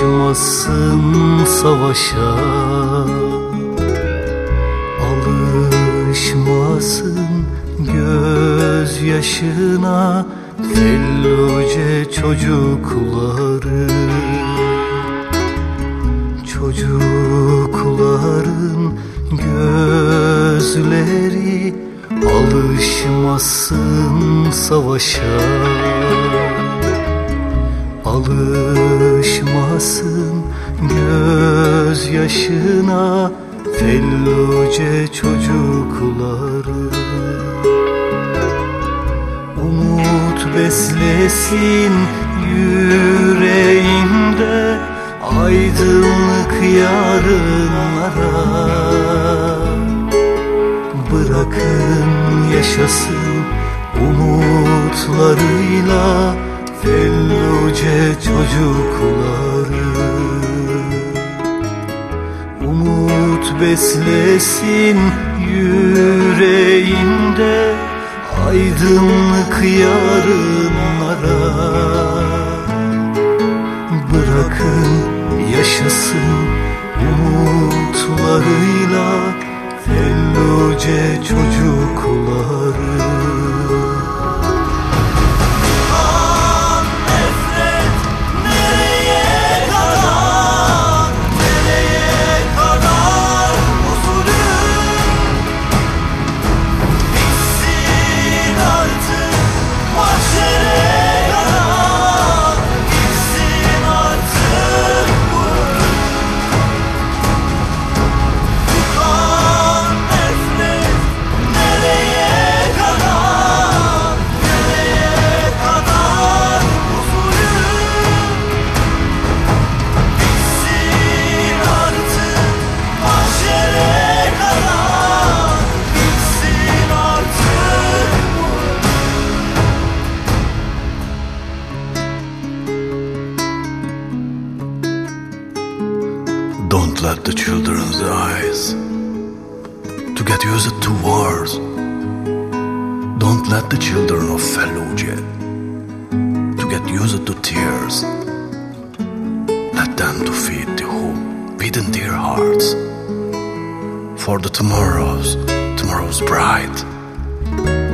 Alışmasın savaşa. Alışmasın gözyaşına Felluce çocukları. Çocukların gözleri Alışmasın savaşa. Alışmasın gözyaşına Felluce çocukları. Umut beslesin yüreğinde Aydınlık yarınlara. Bırakın yaşasın umutlarıyla Felluce çocukları beslesin yüreğinde Aydınlık yarınlara. Bırakın yaşasın umutlarıyla Felluce çocukları Let the children's eyes to get used to wars. Don't let the children of Fallujah to get used to tears. Let them to feed the hope within their hearts. For the tomorrows, tomorrow's bright.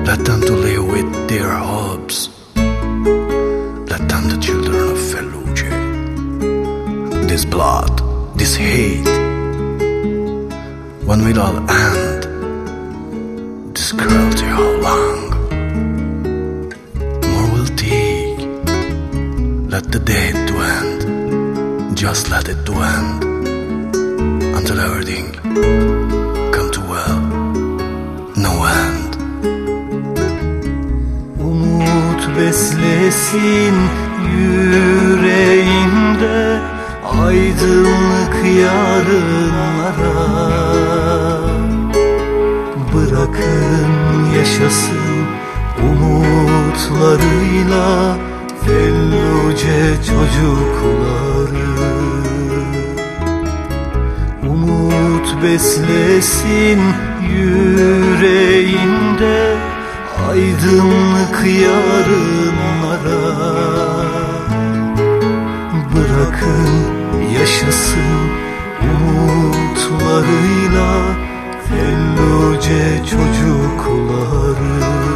Let them to live with their hopes. Let them the children of Fallujah. This blood, this hate, when will all end? This cruelty how long? More will take. Let the day to end. Just let it to end. Until everything come to well. No end. Umut beslesin yüreğinde Aydınlık yarınlara. Bırakın yaşasın umutlarıyla Felluce çocukları. Umut beslesin yüreğinde Aydınlık yarınlara. Bırakın yaşasın Umutlarıyla felluce çocukları.